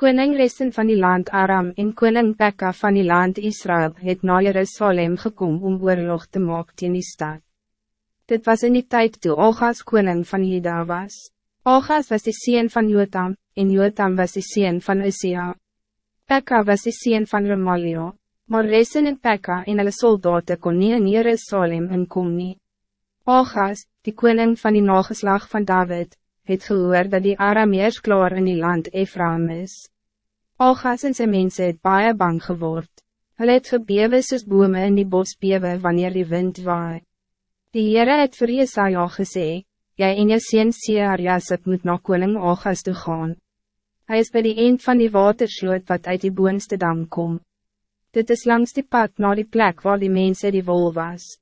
Koning Resen van die land Aram en koning Pekka van die land Israël het na Jerusalem gekom om oorlog te maak teen die stad. Dit was in die tijd toe Ogas koning van Juda was. Ogas was de sien van Jotam, en Jotam was de sien van Usia. Pekka was de sien van Romalio, maar Resen en Pekka en hulle soldaten kon nie in Jerusalem inkom nie. Ogas, die koning van die nageslag van David, het gehoor dat die Arameers klaar in die land Ephraim is. Algas en sy mense het baie bang geword. Hulle het gebewe soos bome in die bos bewe wanneer die wind waai. Die Heere het vir Jesaja gesê, Jy en jou sien Seer Jasip moet na koning Algas toe gaan. Hij is bij die eind van die watersloot wat uit die boonste dam kom. Dit is langs die pad naar die plek waar die mensen die wol was.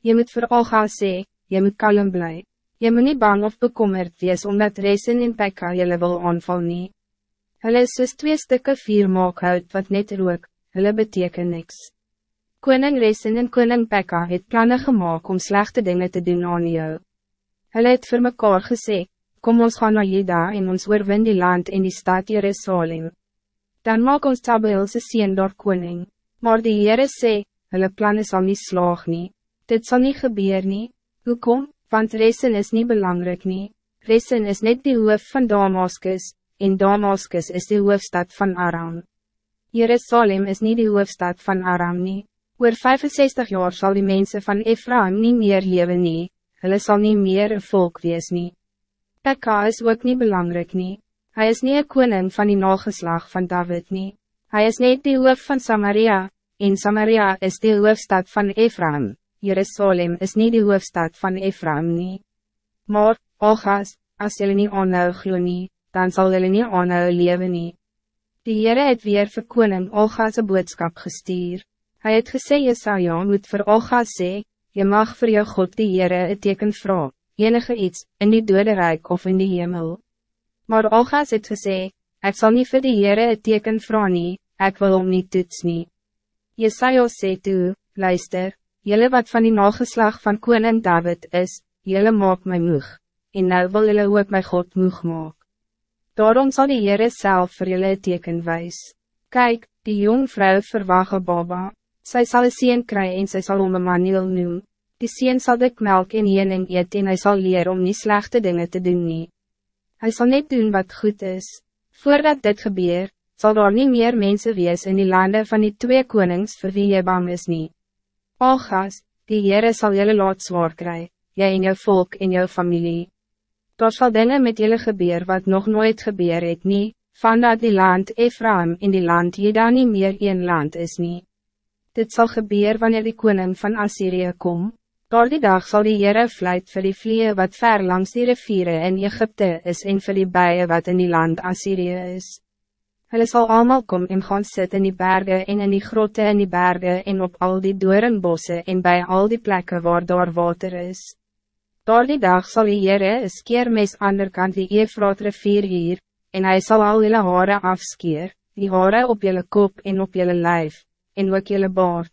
Je moet voor Algas sê, je moet kalm blij. Je moet niet bang of bekommerd wees omdat Resen en Pekka jylle wil aanval nie. Hulle is soos twee stukken vier maak hout wat net rook, hulle beteken niks. Koning Resen en koning Pekka het plannen gemaakt om slechte dingen te doen aan jou. Hulle het vir mekaar gesê, kom ons gaan naar Jeda en ons oorwin die land in die stad Jerusalem. Dan maak ons Tabeelse sien door koning, maar die Heere sê, hulle plannen zal niet slaag nie, dit zal niet gebeuren nie, hoekom? Want Resen is niet belangrijk nie. Resen is net die hoof van Damascus, en Damascus is de hoofdstad van Aram. Jerusalem is niet de hoofdstad van Aram nie. Oor 65 jaar zal die mensen van Ephraim niet meer leven nie, hulle sal nie meer een volk wees nie. Pekka is ook niet belangrijk nie, hij is niet een koning van die nageslag van David nie. Hij is net die hoof van Samaria, en Samaria is de hoofdstad van Ephraim. Jerusalem is niet de hoofdstad van Ephraim nie. Maar, Ogas, als jullie niet aanhou glo nie, dan zal jullie niet aanhou leven nie. Die Heere het weer vir koning Ogas een boodskap gestuur. Hij het gesê Jesaja moet vir Ogas sê, je mag voor jou God die Heere een teken vraag, enige iets, in die dode rijk of in die hemel. Maar Ogas het gesê, ik zal niet voor die Heere een teken vraag nie, ek wil om niet toets nie. Jesaja sê toe, luister, Jelle wat van die nageslag van koning David is, jelle maak my moeg, en nou wil jelle ook my God moeg maak. Daarom zal die Heere self vir jelle teken wijs. Kijk, die jong vrouw verwacht baba, sy sal een sien kry en sy sal om een maniel noem. Die sien sal dik melk en jening eet en hy sal leer om niet slechte dingen te doen nie. Hy sal net doen wat goed is. Voordat dit gebeur, zal daar niet meer mensen wees in die landen van die twee konings vir wie jy bang is niet. Algas, die Heere sal jylle laat zwaar kry, jy en jou volk en jou familie. Daar sal dinge met jylle gebeur wat nog nooit gebeur het nie, vandat die land Ephraim in die land Jeda nie meer een land is nie. Dit zal gebeuren wanneer die koning van Assyrië kom. Door die dag zal die Heere vlijt vir die vliee wat ver langs die riviere in Egypte is en vir die bijen wat in die land Assyrië is. Hulle sal allemaal kom en gaan sit in die bergen en in die grotte in die bergen en op al die doornbosse en bij al die plekken waar daar water is. Door die dag zal die Heere een skeermes ander kant die Eefraat rivier hier, en hij zal al jylle hare afskeer, die hare op jylle kop en op jylle lijf, en ook jylle baard.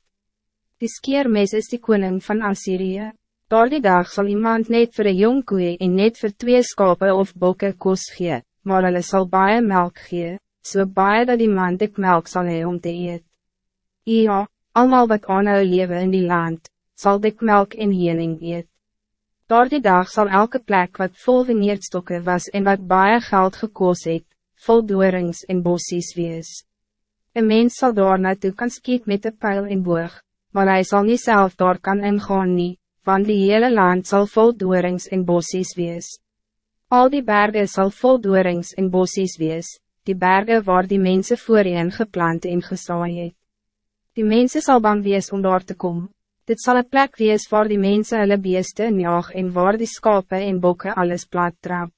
Die skeermes is die koning van Assyrië. Door die dag zal iemand net voor een jong koe en net voor twee skape of bokke kos gee, maar hulle sal baie melk gee so baie dat die man dik melk sal hee om te eet. Ja, allemaal wat aanhou lewe in die land, zal dik melk en jening eet. Door die dag zal elke plek wat vol veneerdstokken was en wat baie geld gekoos het, vol doorings en bossies wees. Een mens zal daar naartoe kan skiet met de pijl en boog, maar hij zal niet zelf daar kan ingaan nie, want die hele land zal vol doorings en bossies wees. Al die bergen zal vol doorings en bossies wees, die bergen waar die mensen voorheen geplant en gesaai het. Die mensen zal bang wees om daar te komen. Dit zal een plek wees waar die mensen hulle beeste en jaag en waar die skape en bokke alles plat trap.